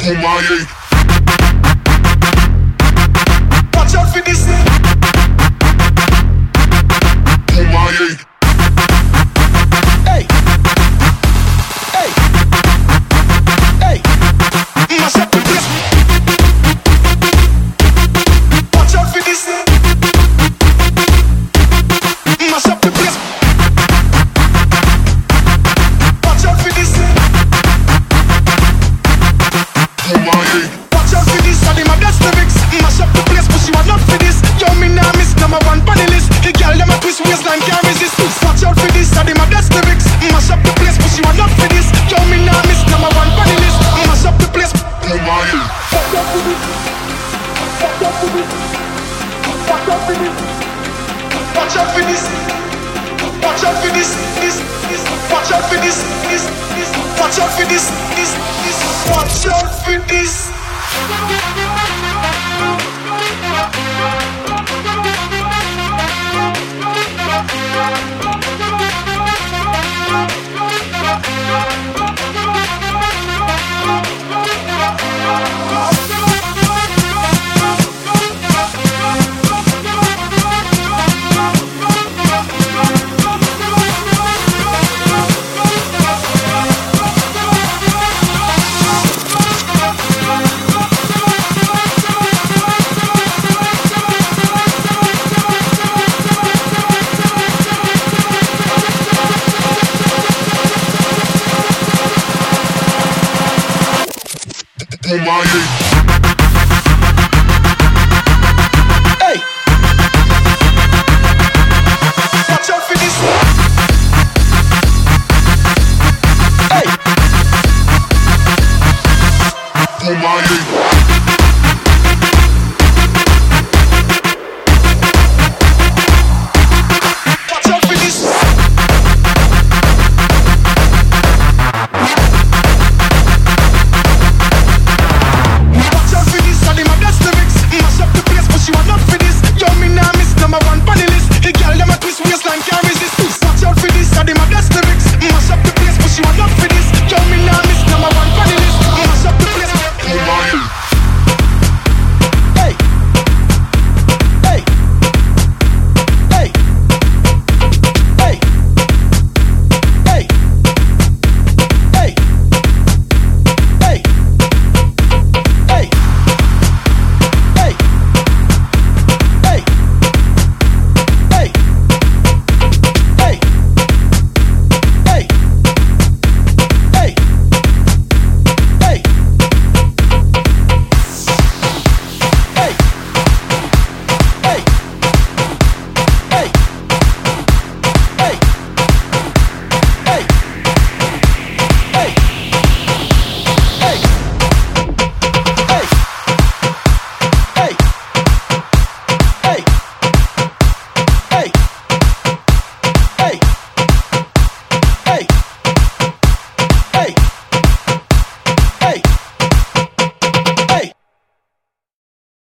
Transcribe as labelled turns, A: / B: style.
A: Akumaye.
B: Watch out for this, this, this. Watch out for this, this, this. Watch out for this, this, this. Watch out for this. for Hey! Watch out for this Hey! For
A: my